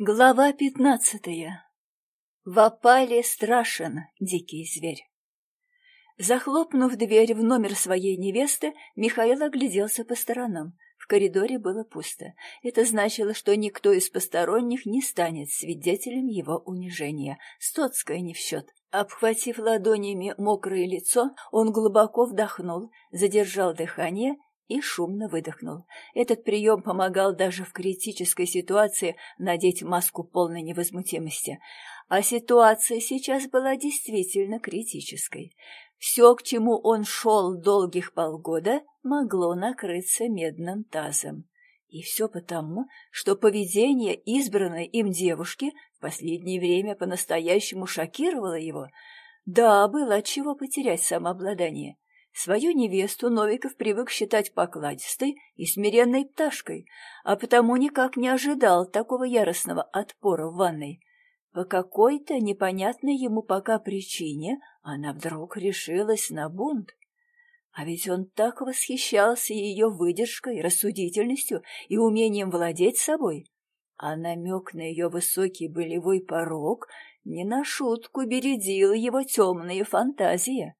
Глава пятнадцатая. В опале страшен дикий зверь. Захлопнув дверь в номер своей невесты, Михаил огляделся по сторонам. В коридоре было пусто. Это значило, что никто из посторонних не станет свидетелем его унижения. Стоцкая не в счет. Обхватив ладонями мокрое лицо, он глубоко вдохнул, задержал дыхание и шумно выдохнул. Этот прием помогал даже в критической ситуации надеть маску полной невозмутимости. А ситуация сейчас была действительно критической. Все, к чему он шел долгих полгода, могло накрыться медным тазом. И все потому, что поведение избранной им девушки в последнее время по-настоящему шокировало его. Да, было от чего потерять самообладание. Свою невесту Новиков привык считать покладистой и смиренной пташкой, а потому никак не ожидал такого яростного отпора в ванной. По какой-то непонятной ему пока причине она вдруг решилась на бунт. А ведь он так восхищался ее выдержкой, рассудительностью и умением владеть собой. А намек на ее высокий болевой порог не на шутку бередил его темные фантазии.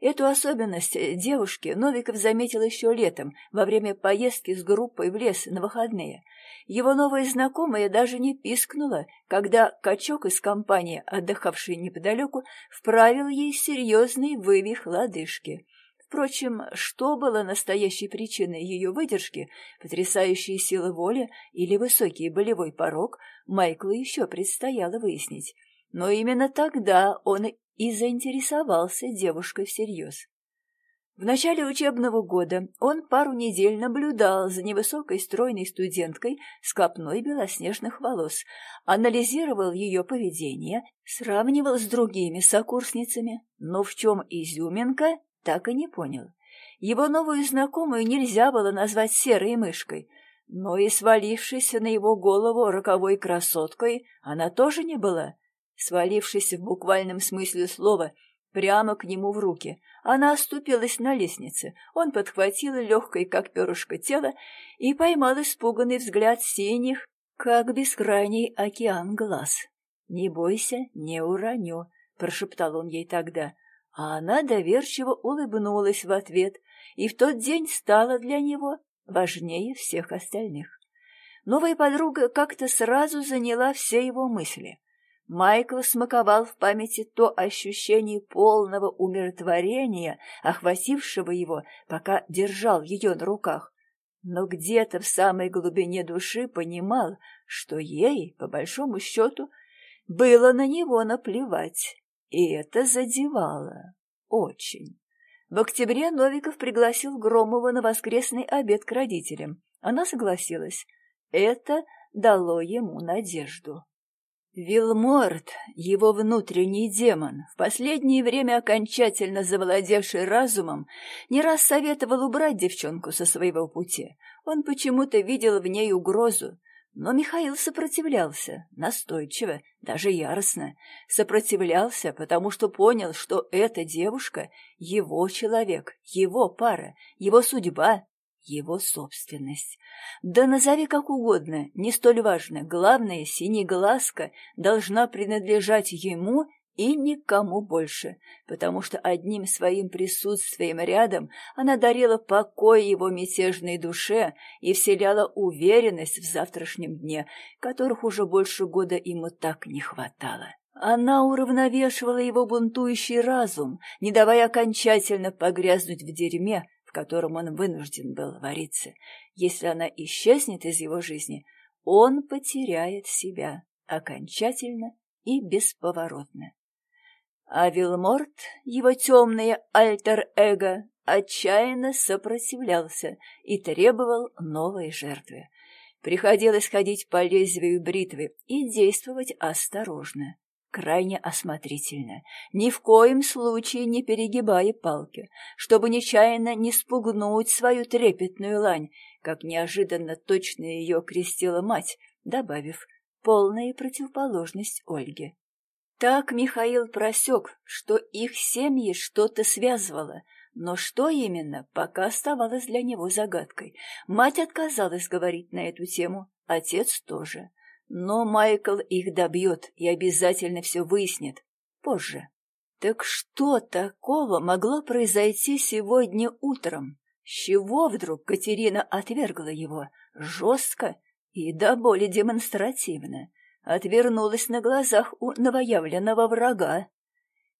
Эту особенность э, девушки Новиков заметил еще летом, во время поездки с группой в лес на выходные. Его новая знакомая даже не пискнула, когда качок из компании, отдыхавший неподалеку, вправил ей серьезный вывих лодыжки. Впрочем, что было настоящей причиной ее выдержки, потрясающие силы воли или высокий болевой порог, Майклу еще предстояло выяснить. Но именно тогда он и заинтересовался девушкой всерьез. В начале учебного года он пару недель наблюдал за невысокой стройной студенткой с копной белоснежных волос, анализировал ее поведение, сравнивал с другими сокурсницами, но в чем изюминка, так и не понял. Его новую знакомую нельзя было назвать серой мышкой, но и свалившейся на его голову роковой красоткой она тоже не была свалившись в буквальном смысле слова прямо к нему в руки. Она оступилась на лестнице. Он подхватил легкое, как перышко, тело и поймал испуганный взгляд синих, как бескрайний океан глаз. «Не бойся, не уроню», — прошептал он ей тогда. А она доверчиво улыбнулась в ответ, и в тот день стала для него важнее всех остальных. Новая подруга как-то сразу заняла все его мысли. Майкл смаковал в памяти то ощущение полного умиротворения, охватившего его, пока держал ее на руках. Но где-то в самой глубине души понимал, что ей, по большому счету, было на него наплевать, и это задевало. Очень. В октябре Новиков пригласил Громова на воскресный обед к родителям. Она согласилась. Это дало ему надежду. Вилморт, его внутренний демон, в последнее время окончательно завладевший разумом, не раз советовал убрать девчонку со своего пути. Он почему-то видел в ней угрозу, но Михаил сопротивлялся, настойчиво, даже яростно. Сопротивлялся, потому что понял, что эта девушка — его человек, его пара, его судьба, его собственность. Да назови как угодно, не столь важно. Главное, синеглазка должна принадлежать ему и никому больше, потому что одним своим присутствием рядом она дарила покой его мятежной душе и вселяла уверенность в завтрашнем дне, которых уже больше года ему так не хватало. Она уравновешивала его бунтующий разум, не давая окончательно погрязнуть в дерьме, котором он вынужден был вариться. Если она исчезнет из его жизни, он потеряет себя окончательно и бесповоротно. А Вилморт, его темное альтер-эго, отчаянно сопротивлялся и требовал новой жертвы. Приходилось ходить по лезвию бритвы и действовать осторожно крайне осмотрительно, ни в коем случае не перегибая палки, чтобы нечаянно не спугнуть свою трепетную лань, как неожиданно точно ее крестила мать, добавив полная противоположность Ольге. Так Михаил просек, что их семьи что-то связывало, но что именно, пока оставалось для него загадкой. Мать отказалась говорить на эту тему, отец тоже. Но Майкл их добьет и обязательно все выяснит. Позже. Так что такого могло произойти сегодня утром? С чего вдруг Катерина отвергла его? Жестко и до боли демонстративно. Отвернулась на глазах у новоявленного врага.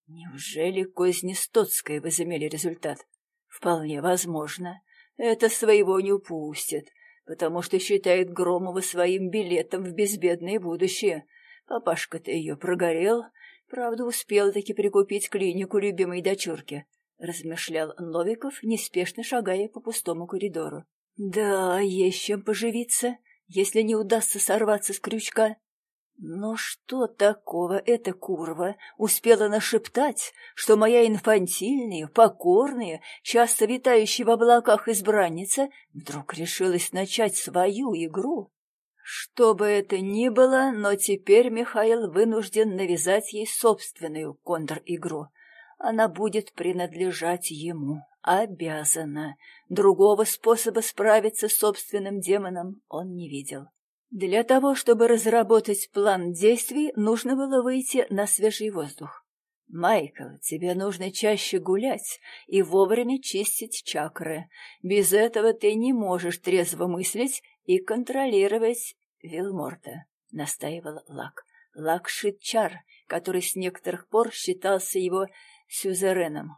Неужели козни Стоцкой возымели результат? Вполне возможно. Это своего не упустит, потому что считает Громова своим билетом в безбедное будущее. Папашка-то ее прогорел, правда, успел таки прикупить клинику любимой дочурки, — размышлял Новиков, неспешно шагая по пустому коридору. Да, есть чем поживиться, если не удастся сорваться с крючка. Но что такого эта курва успела нашептать, что моя инфантильная, покорная, часто витающая в облаках избранница вдруг решилась начать свою игру? Что бы это ни было, но теперь Михаил вынужден навязать ей собственную контр-игру. Она будет принадлежать ему, обязана. Другого способа справиться с собственным демоном он не видел. Для того, чтобы разработать план действий, нужно было выйти на свежий воздух. «Майкл, тебе нужно чаще гулять и вовремя чистить чакры. Без этого ты не можешь трезво мыслить и контролировать Вилморта», — настаивал Лак. Лак Шитчар, который с некоторых пор считался его сюзереном.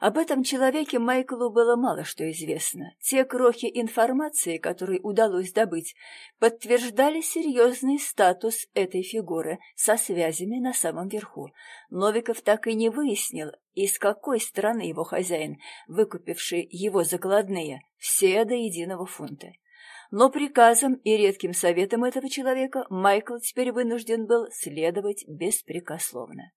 Об этом человеке Майклу было мало что известно. Те крохи информации, которые удалось добыть, подтверждали серьезный статус этой фигуры со связями на самом верху. Новиков так и не выяснил, из какой страны его хозяин, выкупивший его закладные, все до единого фунта. Но приказом и редким советом этого человека Майкл теперь вынужден был следовать беспрекословно.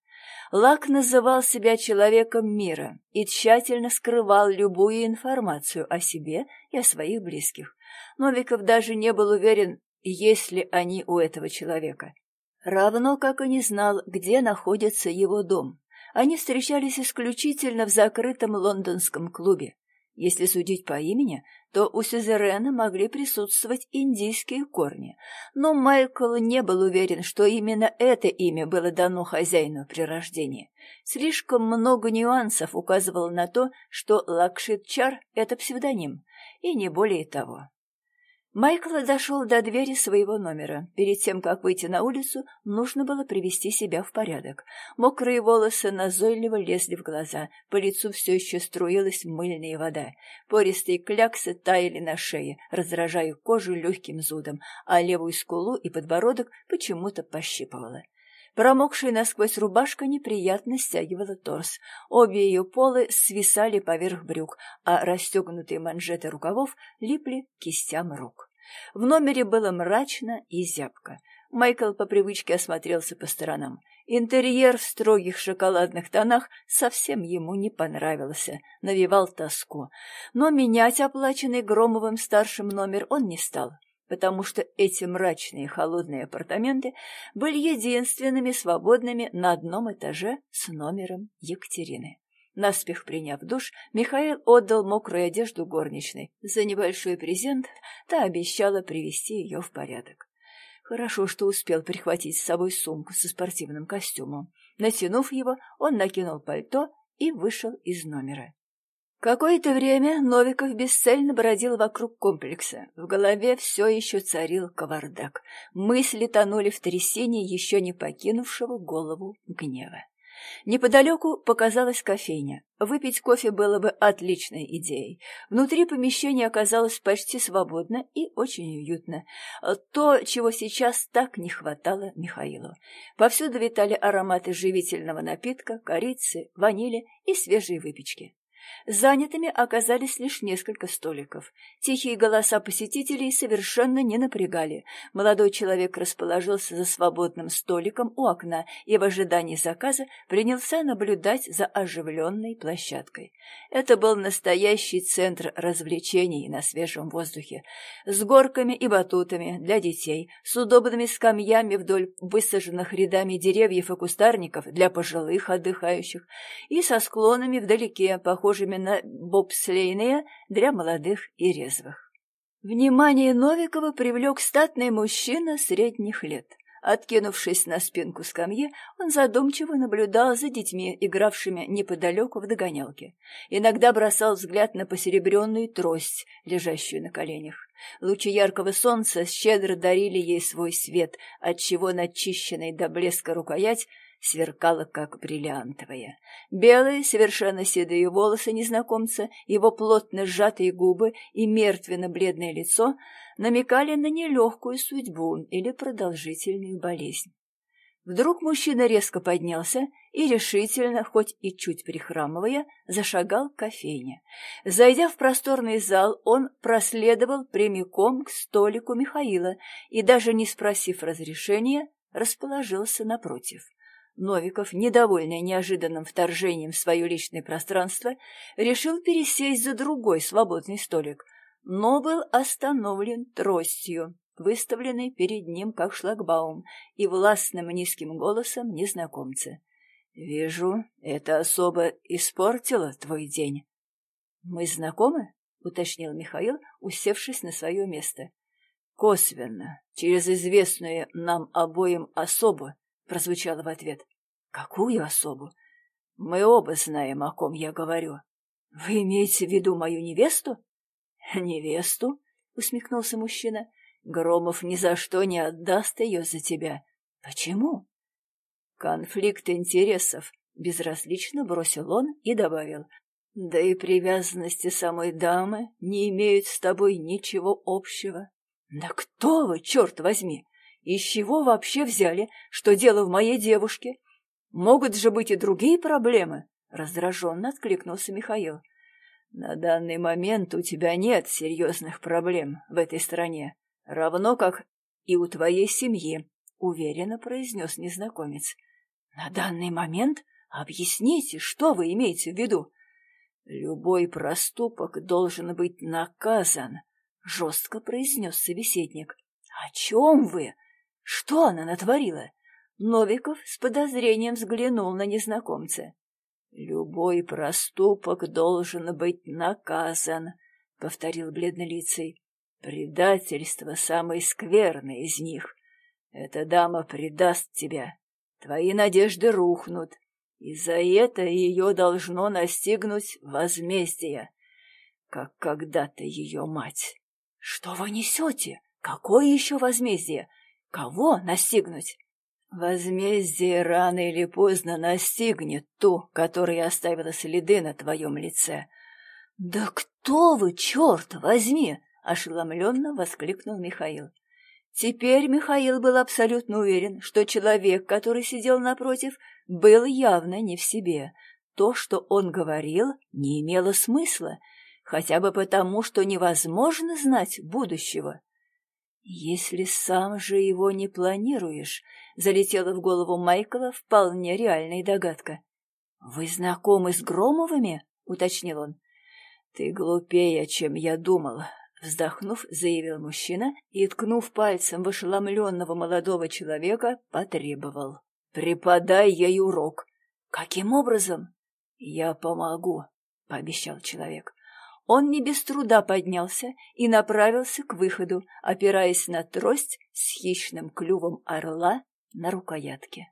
Лак называл себя человеком мира и тщательно скрывал любую информацию о себе и о своих близких. Новиков даже не был уверен, есть ли они у этого человека. Равно как и не знал, где находится его дом. Они встречались исключительно в закрытом лондонском клубе. Если судить по имени, то у Сюзерена могли присутствовать индийские корни, но Майкл не был уверен, что именно это имя было дано хозяину при рождении. Слишком много нюансов указывало на то, что Лакшит это псевдоним, и не более того. Майкл дошел до двери своего номера. Перед тем, как выйти на улицу, нужно было привести себя в порядок. Мокрые волосы назойливо лезли в глаза, по лицу все еще струилась мыльная вода. Пористые кляксы таяли на шее, раздражая кожу легким зудом, а левую скулу и подбородок почему-то пощипывала. Промокшая насквозь рубашка неприятно стягивала торс. Обе ее полы свисали поверх брюк, а расстегнутые манжеты рукавов липли к кистям рук. В номере было мрачно и зябко. Майкл по привычке осмотрелся по сторонам. Интерьер в строгих шоколадных тонах совсем ему не понравился, навевал тоску. Но менять оплаченный Громовым старшим номер он не стал потому что эти мрачные холодные апартаменты были единственными свободными на одном этаже с номером Екатерины. Наспех приняв душ, Михаил отдал мокрую одежду горничной. За небольшой презент та обещала привести ее в порядок. Хорошо, что успел прихватить с собой сумку со спортивным костюмом. Натянув его, он накинул пальто и вышел из номера. Какое-то время Новиков бесцельно бродил вокруг комплекса. В голове все еще царил кавардак. Мысли тонули в трясине еще не покинувшего голову гнева. Неподалеку показалась кофейня. Выпить кофе было бы отличной идеей. Внутри помещения оказалось почти свободно и очень уютно. То, чего сейчас так не хватало Михаилу. Повсюду витали ароматы живительного напитка, корицы, ванили и свежей выпечки. Занятыми оказались лишь несколько столиков. Тихие голоса посетителей совершенно не напрягали. Молодой человек расположился за свободным столиком у окна и в ожидании заказа принялся наблюдать за оживленной площадкой. Это был настоящий центр развлечений на свежем воздухе, с горками и батутами для детей, с удобными скамьями вдоль высаженных рядами деревьев и кустарников для пожилых отдыхающих и со склонами вдалеке, похожими на бобслейные для молодых и резвых. Внимание Новикова привлек статный мужчина средних лет. Откинувшись на спинку скамьи, он задумчиво наблюдал за детьми, игравшими неподалеку в догонялке. Иногда бросал взгляд на посеребренную трость, лежащую на коленях. Лучи яркого солнца щедро дарили ей свой свет, отчего начищенный до блеска рукоять сверкала, как бриллиантовая. Белые, совершенно седые волосы незнакомца, его плотно сжатые губы и мертвенно-бледное лицо намекали на нелегкую судьбу или продолжительную болезнь. Вдруг мужчина резко поднялся и решительно, хоть и чуть прихрамывая, зашагал к кофейне. Зайдя в просторный зал, он проследовал прямиком к столику Михаила и, даже не спросив разрешения, расположился напротив. Новиков, недовольный неожиданным вторжением в свое личное пространство, решил пересесть за другой свободный столик, но был остановлен тростью, выставленной перед ним как шлагбаум, и властным низким голосом незнакомца. «Вижу, это особо испортило твой день». «Мы знакомы?» — уточнил Михаил, усевшись на свое место. «Косвенно, через известную нам обоим особу», — прозвучало в ответ. Какую особу? Мы оба знаем, о ком я говорю. Вы имеете в виду мою невесту? Невесту? Усмехнулся мужчина. Громов ни за что не отдаст ее за тебя. Почему? Конфликт интересов. Безразлично бросил он и добавил. Да и привязанности самой дамы не имеют с тобой ничего общего. Да кто вы, черт возьми? Из чего вообще взяли, что дело в моей девушке? Могут же быть и другие проблемы, раздраженно откликнулся Михаил. На данный момент у тебя нет серьезных проблем в этой стране, равно как и у твоей семьи, уверенно произнес незнакомец. На данный момент объясните, что вы имеете в виду? Любой проступок должен быть наказан, жестко произнес собеседник. О чем вы? Что она натворила? Новиков с подозрением взглянул на незнакомца. «Любой проступок должен быть наказан», — повторил бледнолицей. «Предательство — самое скверное из них. Эта дама предаст тебя. Твои надежды рухнут, и за это ее должно настигнуть возмездие, как когда-то ее мать». «Что вы несете? Какое еще возмездие? Кого настигнуть?» Возмездие рано или поздно настигнет ту, которая оставила следы на твоем лице. — Да кто вы, черт возьми! — ошеломленно воскликнул Михаил. Теперь Михаил был абсолютно уверен, что человек, который сидел напротив, был явно не в себе. То, что он говорил, не имело смысла, хотя бы потому, что невозможно знать будущего. «Если сам же его не планируешь», — залетела в голову Майкла вполне реальная догадка. «Вы знакомы с Громовыми?» — уточнил он. «Ты глупее, чем я думал», — вздохнув, заявил мужчина и, ткнув пальцем в ошеломленного молодого человека, потребовал. «Преподай ей урок». «Каким образом?» «Я помогу», — пообещал человек. Он не без труда поднялся и направился к выходу, опираясь на трость с хищным клювом орла на рукоятке.